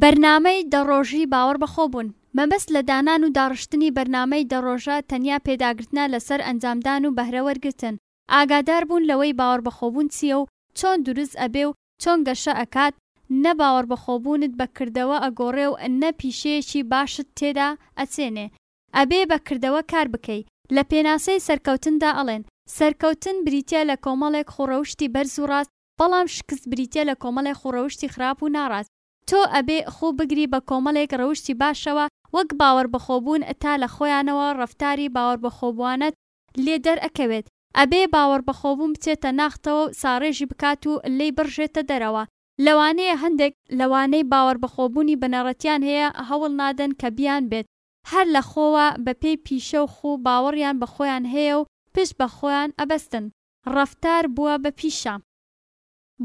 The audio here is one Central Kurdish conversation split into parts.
بەرنامەی دە ڕۆژی باوەڕ بەخۆبوون، مەبەست لە دانان و داڕشتنی بەرنامەی دە ڕۆژە تەنیا پێداگرتنە لەسەر ئەنجامدان و بەهرە وەرگرتن، ئاگاداربوون لەوەی باوەڕبەخۆبوون چییە و چۆن دروست ئەبێ و چۆن گەشە ئەکات، نە باوەڕبەخۆبوونت بە کردەوە ئەگۆڕێ و نە پیشەیەکی باشت تێدا ئەچێنێ، ئەبێ بە کردەوە کار بکەی. لە پێناسەی سەرکەوتندا ئەڵێن، سەرکەوتن بریتییە لە کۆمەڵێک خووڕەوشتی بەرز و ڕاست بەڵام شکست بریتیە لە کۆمەڵێ خو ڕەوشتی خراپ و ناڕاست تۆ ئەبێ خو بگری بە کۆمەڵێک ڕەوشتی باشەوە وەک باوەڕ بەخۆبوون تا لە خۆیانەوە ڕەفتاری باوەڕ بەخۆبوانەت لێ دەر ئەکەوێت ئەبێ باوەڕ بەخۆبوون بچێتە ناختەوە و ساڕێژی بکات و لێی بڕژێتە دەرەوە لەوانەیە هەندێک لەوانەی باوەڕ بەخۆبوونی بنەڕەتیان هەیە هەوڵ نادەن کە بیان بێت هەر لە خۆوە بە پێی پیشە و خو باوەڕیان بە خۆیان هەیە و پشت بە خۆیان ئەبەستن. ڕەفتار بووە بە پیشە.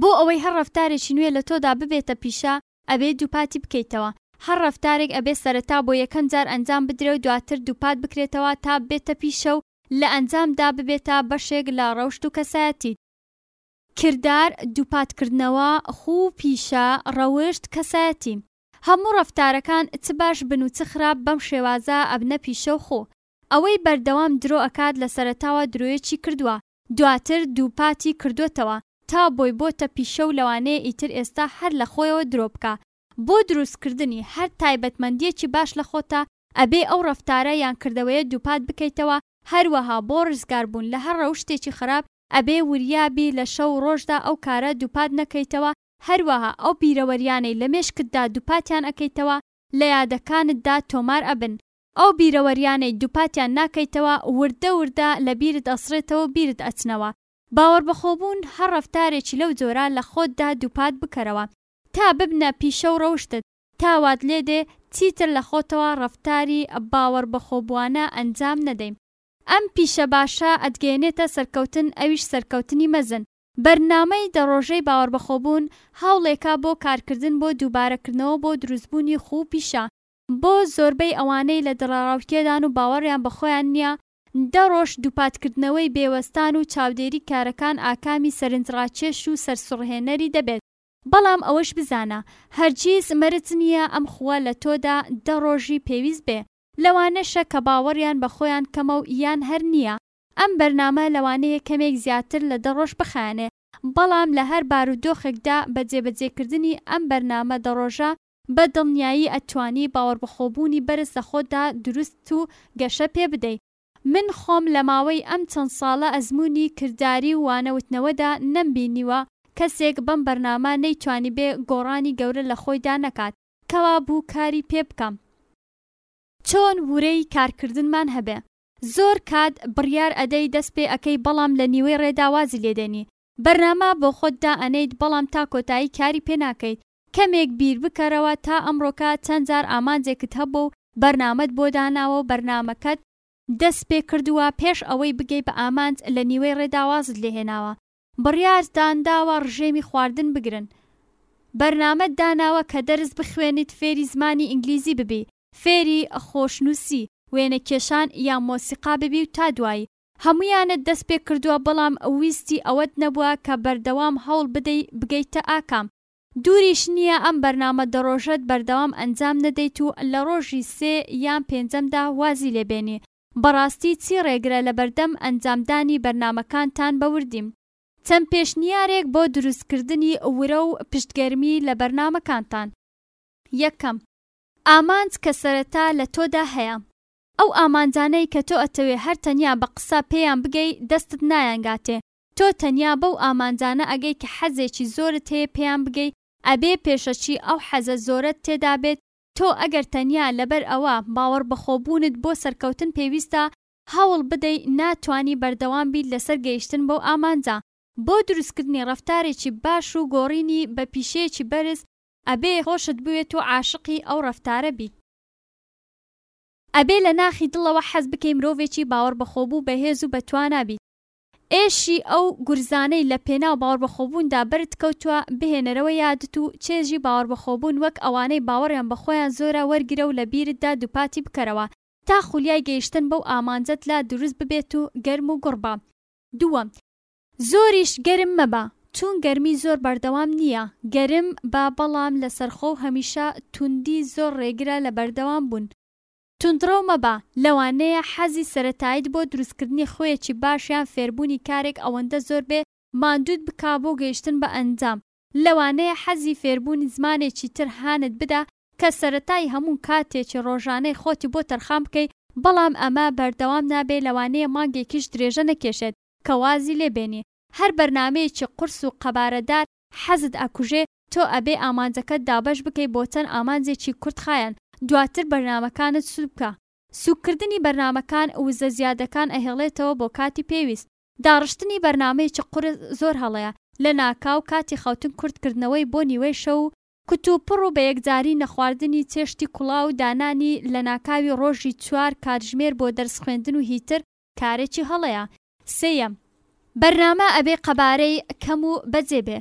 بۆ ئەوەی هەر ڕەفتارێکی نوێ لە تۆدا ببێتە پیشە ئەبێ دووپاتی بکەیتەوە. هەر ڕەفتارێک ئەبێ سەرەتا بۆ یەکەم جار ئەنجام بدرێ و دواتر دووپات بکرێتەوە تا ببێتە پیشە و لە ئەنجامدا ببێتە بەشێک لە ڕەوشت و کەسایەتیت. کردار، دووپاتکردنەوە، خوو، پیشە، ڕەوشت، کەسایەتی. هەموو ڕەفتارەکان چ باش بن و چ خراپ بەم شێوازە ئەبنە پیشە و خوو. ئەوەی بەردەوام درۆ ئەکات لەسەرەتاوە درۆیەکی کردوە دواتر دووپاتی کردۆتەوە تا بۆی بۆتە پیشە و لەوانەیە ئیتر ئێستا هەر لەخۆیەوە درۆ بکا بۆ دروست کردنی هەر تایبەتمەندیەکی باش لەخۆتا ئەبێ ئەو ڕەفتارە یان کردەوەیە دووپات بکەیتەوە هەروەها بۆ ڕزگار بوون لەهەر ڕەوشتێکی خراپ ئەبێ وریا بی لەشەو و ڕۆژدا ئەو کارە دووپات نەکەیتەوە هەروەها ئەو بیرەوەریانەی لەمێشکتدا دووپاتیان ئەکەیتەوە لەیادەکانتدا تۆمار ئەبن ئەو بیرەوەریانەی دووپاتیان ناکەیتەوە وردە وردە لە بیرت ئەسڕێتەوە و بیرت ئەچنەوە. باوەڕبەخۆبوون، هەر ڕەفتارێکی لەو جۆرە لە خۆتدا دووپات بکەرەوە تا ببنە پیشە و ڕەوشتت، تا وات لێ دێ چیتر لە خۆتەوە ڕەفتاری باوەڕبەخۆبووانە ئەنجام نەدەی. ئەم پیشە باشە ئەتگەیەنێتە سەرکەوتن ئەویش سەرکەوتنی مەزن. بەرنامەی دە ڕۆژەی باوەڕبەخۆبوون هەوڵێکە بۆ کارکردن بۆ دووبارەکردنەوە بۆ دروستبوونی خوو و پیشە. بۆ زۆربەی ئەوانەی لە دڕاڕاوکێدان و باوەڕیان بە خۆیان نییە، دە ڕۆژ دووپاتکردنەوەی بێوەستان و چاودێری کارەکان ئاکامی سەرنجڕاکێش و سەرسوڕهێنەری دەبێت. بەڵام ئەوەش بزانە، هەرگیز مەرج نییە ئەم خووە لە تۆدا دە ڕۆژی پێویست بێ. لەوانەشە کە باوەڕیان بە خۆیان کەمە و یان هەر نییە. ئەم بەرنامە لەوانەیە کەمێک زیاتر لە دە ڕۆژ بخایەنێ، بەڵام لە هەر بارودۆخێکدا بە جێبەجێکردنی ئەم بەرنامە دە ڕۆژە بە دڵنیایی ئەتوانی باوەڕبەخۆبوونی بەرز لە خۆتدا دروست و گەشە پێ بدەی. من خۆم لە ماوەی ئەم چەند ساڵە ئەزموونی کرداری و وانە وتنەوەدا نەم بینیوە کەسێک بەم بەرنامە نەیتوانیبێ گۆڕانی گەورە لە خۆیدا نەکات کەوابوو کاری پێ بکەم. چۆن ورەی کارکردنمان هەبێ؟ زۆر کات بڕیار ئەدەی دەست پێ ئەکەی بەڵام لە نیوەی ڕێدا وازی لێ دێنی. بەرنامە بۆ خۆت دا ئەنێیت بەڵام تا کۆتایی کاری پێ ناکەیت کەمێک بیر بکەرەوە تا ئەمڕۆکە چەند جار ئامانجێکت هەبووە و بەرنامەت بۆ داناوە و بەرنامەکەت دەست پێ کردووە پێش ئەوەی بگەی بە ئامانج لە نیوەی ڕێدا وازت لێ هێناوە بڕیارتان داوە ڕژێمی خواردن بگرن بەرنامەت داناوە کە دەرس بخوێنیت فێری زمانی ئینگلیزی ببی فێری خۆشنووسی وێنە کێشان یان مۆسیقا ببی و تا دوایی هەموویانت دەست پێ کردووە بەڵام ویستی ئەوەت نەبووە کە بەردەوام هەوڵ بدەی بگەیتە ئاکام دووریش نییە ئەم بەرنامە دەڕۆژەت بەردەوام ئەنجام نەدەیت و لە ڕۆژی سێ یان پێنجەمدا وازی لێ بێنی، بەڕاستی چی ڕێگرە لەبەردەم ئەنجامدانی بەرنامەکانتان بە وردی چەند پێشنیارێک بۆ دروستکردنی ورە و پشتگەرمی لە بەرنامەکانتان یەکەم، ئامانج کە سەرەتا لە تۆدا هەیە. ئەو ئامانجانەی کە تۆ ئەتەوێ هەر تەنیا بە قسە پێیان بگەی دەستت نایانگاتێ، تۆ تەنیا بەو ئامانجانە ئەگەی کە حەزێکی زۆرت هەیە پێیان بگەی ئەبێ پێشەکی ئەو حەزە زۆرەت تێدا بێت، تۆ ئەگەر تەنیا لەبەر ئەوە باوەڕ بەخۆ بوونت بۆ سەرکەوتن پێویستە هەوڵ بدەی ناتوانی بەردەوام بیت لەسەر گەیشتن بەو ئامانجە بۆ دروستکردنی ڕەفتارێکی باش و گۆڕینی بە پیشەیەکی بەرز ئەبێ خۆشت بوێت و عاشقی ئەو ڕەفتارە بیت. ئەبێ لە ناخی دڵەوە حەز بکەی مرۆڤێکی باوەڕ بەخۆبوو بەهێز و بەتوانا بیت ئێشی ئەو گورزانەی لە پێناو باوەڕبەخۆبووندا بەرت کەوتووە بهێنەرەوە یادت و چێژی باوەڕبەخۆبوون وەک ئەوانەی باوەڕیان بە خۆیان زۆرە وەرگرە و لە بیرتدا دووپاتی بکەرەوە تا خولیای گەیشتن بەو ئامانجەت لا دروست ببێت و گەرم و گوڕ بە. دووەم. زۆریش گەرم مەبە، چوون گەرمی زۆر بەردەوام نییە، گەرم بە بەڵام لەسەرخۆ و هەمیشە تووندی زۆر ڕێگرە لە بەردەوام بوون. توندڕەو مەبە، لەوانەیە حەزی سەرەتاییت بۆ دروستکردنی خوویەکی باش یان فێربوونی کارێک ئەوەندە زۆر بێ ماندووت بکا بۆ گەیشتن بە ئەنجام. لەوانەیە حەزی فێربوونی زمانێکی تر هانت بدا کە سەرەتای هەموو کاتێکی ڕۆژانەی خۆتی بۆ تەرخان بکەی، بەڵام ئەمە بەردەوام نابێ لەوانەیە مانگێکیش درێژە نەکێشێت کە وازی لێ بێنی. هەر بەرنامەیەکی قورس و قەبارەدار حەزت ئەکوژێ تۆ ئەبێ ئامانجەکەت دابەش بکەی بۆ چەند ئامانجێکی کورت خایەن دواتر بەرنامەکانت سوک بکە سوک کردنی بەرنامەکان وزە زیادەکان ئەهێڵێتەوە بۆ کاتی پێویست داڕشتنی بەرنامەیەکی قورس زۆر هەڵەیە لە ناکاو کاتی خەوتن کورت کردنەوەی بۆ نیوەی شەو و کتوپڕ و بەیەکجاری نەخواردنی چێشتی کوڵاو دانانی لەناکاوی ڕۆژی چوار کاتژمێر بۆ دەرس خوێندن و هیتر کارێکی هەڵەیە. سێیەم، بەرنامە ئەبێ قەبارەی کەم و بەجێ بێ.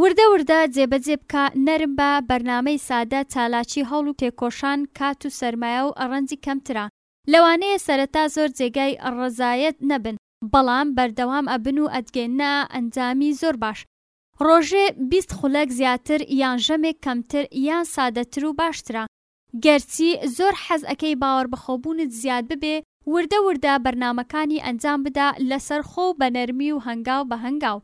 وردە وردە جێبەجێ بکە نەرم بە، بەرنامەی سادە چالاکی هەوڵ و تێکۆشان کات و سەرمایە و ڕەنجی کەمترە. لەوانەیە سەرەتا زۆر جێگای ڕەزایەت نەبن بەڵام بەردەوام ئەبن و ئەتگەیننە ئەنجامی زۆر باش. ڕۆژێ بیست خولەک زیاتر یان ژەمێک کەمتر یان سادەتر و باشترە. گەرچی زۆر حەز ئەکەی باوەڕبەخۆبوونت زیاد ببێ وردە وردە بەرنامەکانی ئەنجام بدە لەسەر خۆ و بەنەرمی و هەنگاو بە هەنگاو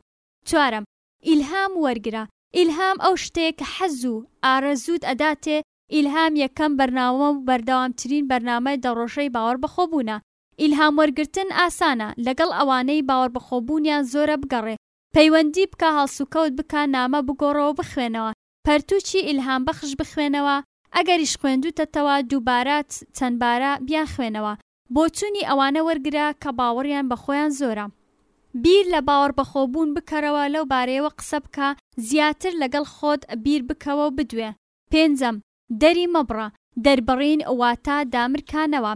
چوارەم ئیلهام وەرگرە ئیلهام ئەو شتەیە کە حەز و ئارەزووت ئەداتێ ئیلهام یەکەم بەرنامە و بەردەوامترین بەرنامە دە ڕۆژەی باوەڕبەخۆبوونە ئیلهام وەرگرتن ئاسانە لەگەڵ ئەوانەی باوەڕبەخۆبوونیان زۆرە بگەڕێ پەیوەندی بکە هەڵسوکەوت بکە نامە بگۆڕەوە بخوێنەوە پەرتووکی ئیلهام بەخش بخوێنەوە، ئەگەریش خوێندووتەتەوە دووبارە، چەند بارە، بیانخوێنەوە، بۆچوونی ئەوانە وەرگرە کە باوەڕیان بە خۆیان زۆرە. بیر لە باوەڕبەخۆبوون بکەرەوە، لەو بارەیەوە قسە بکە، زیاتر لەگەڵ خۆت بیر بکەوە و بدوێ. پێنجەم، دەری مەبڕە، دەربڕین واتە دامرکانەوە.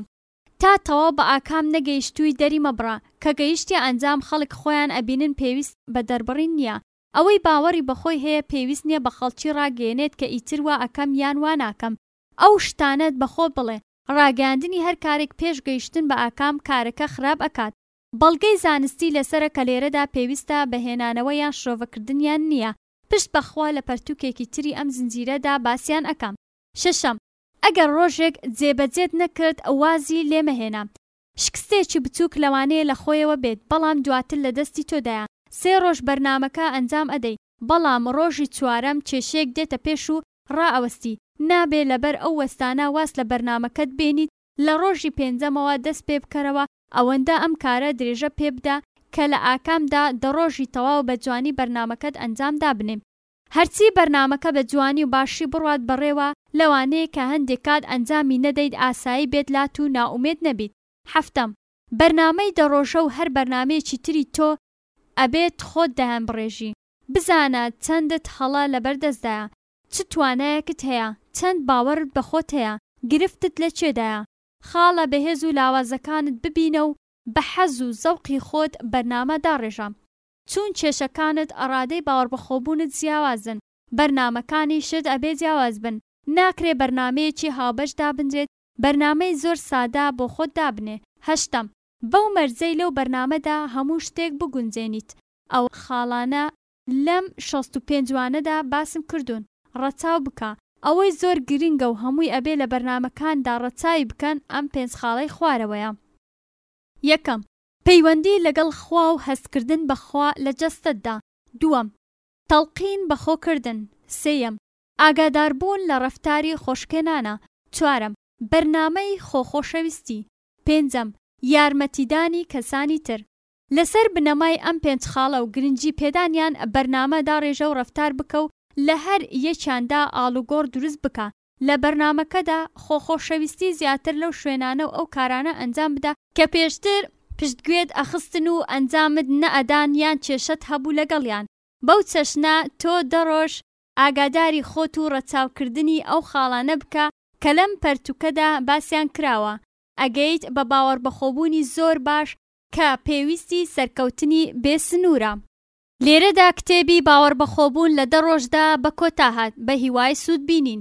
تا تەواو بە ئاکام نەگەیشتووی دەری مەبڕە، کە گەیشتیە ئەنجام خەڵک خۆیان ئەبینن پێویست بە دەربڕین نیە، ئەوەی باوەڕی بەخۆی هەیە پێویست نیە بە خەڵکی ڕاگەیەنێت کە ئیتر وا ئەکەم یان وا ناکەم، ئەو شتانەت بەخۆت بڵێ، ڕاگەیاندنی هەر کارێک پێش گەیشتن بە ئاکام کارەکە خراپ ئەکات، بەڵگەی زانستی لەسەرە کە لێرەدا پێویستە بە هێنانەوە یان شرۆڤەکردنیان نیە، پشت بەخوا لە پەرتوکێکی تری ئەم زنجیرەدا باسیان ئەکەم. شەشەم، ئەگەر ڕۆژێک جێبەجێت نەکرد وازی لێمەهێنە، شکستێکی بچوک لەوانەیە لە خۆیەوە بێت بەڵام دواتر لە دەستی تۆدایە سێ ڕۆژ بەرنامەکە ئەنجام ئەدەی بەڵام ڕۆژی چوارەم کێشەیەک دێتە پێش و ڕائەوەستی نابێ لەبەر ئەو وەستانە واز لە بەرنامەکەت بێنیت لە ڕۆژی پێنجەمەوە دەست پێ بکەرەوە ئەوەندە ئەم کارە درێژە پێ بدە کە لە ئاکامدا دە ڕۆژی تەواو بە جوانی بەرنامەکەت ئەنجام دابنێ هەرچی بەرنامەکە بە جوانی و باشی بڕوات بەڕێوە لەوانەیە کە هەندێک کات ئەنجامی نەدەیت ئاسایی بێت لات و نائومێد نەبیت حەفتەم بەرنامەی دەڕۆژە و هەر بەرنامەیەکی تری تۆ ئەبێت خۆت دایان بڕێژی بزانە چەندت هەڵە لەبەر دەستدایە چ توانایەکت هەیە چەند باوەڕت بە خۆت هەیە گرفتت لە کێدایە خاڵە بەهێز و لاوازەکانت ببینە و بە حەز و زەوقی خۆت بەرنامە داڕێژە چون کێشەکانت ئەڕادەی باوەڕبەخۆبوونت جیاوازن بەرنامەکانیشت ئەبێ جیاواز بن ناکرێ بەرنامەیەکی هاوبەش دابنرێت بەرنامەی زۆر سادە بۆخۆت دابنێ هەشتەم بەو مەرجەی لەو بەرنامەدا هەموو شتێک بگونجێنیت ئەو خاڵانە لەم شەست و پێنج وانەدا باسم کردوون ڕەچاو بکە ئەوەی زۆر گرنگە و هەمووی ئەبێ لە بەرنامەکاندا ڕەچاوی بکەن ئەم پێنج خاڵەی خوارەوەیە یەکەم پەیوەندی لەگەڵ خوا و هەستکردن بە خوا لە جەستەتدا، دووەم، تەڵقین بە خۆ کردن، سێیەم، ئاگاداربوون لە ڕەفتاری خۆشکێنانە، چوارەم، بەرنامەی خۆ خۆشەویستی، پێنجەم، یارمەتیدانی کەسانی تر. لەسەر بنەمای ئەم پێنج خاڵە و گرنگی پێدانیان بەرنامە داڕێژە و ڕەفتار بکە و لە هەر یەکیاندا ئاڵوگۆڕ دروست بکە لە بەرنامەکەدا خۆ خۆشەویستی زیاتر لەو شوێنانە و ئەو کارانە ئەنجام بدە کە پێشتر پشتگوێت ئەخستن و ئەنجامت نەئەدان یان کێشەت هەبوو لەگەڵیان، بەو چەشنە تۆ دە ڕۆژ ئاگاداری خۆت و ڕەچاوکردنی ئەو خاڵانە بکە کە لەم پەرتوکەدا باسیان کراوە، ئەگەیت بە باوەڕبەخۆبوونی زۆر باش کە پێویستی سەرکەوتنی بێ سنوورە. لێرەدا کتێبی باوەڕبەخۆبوون لە دە ڕۆژدا بە کۆتا هات بەهیوای سوود بینین.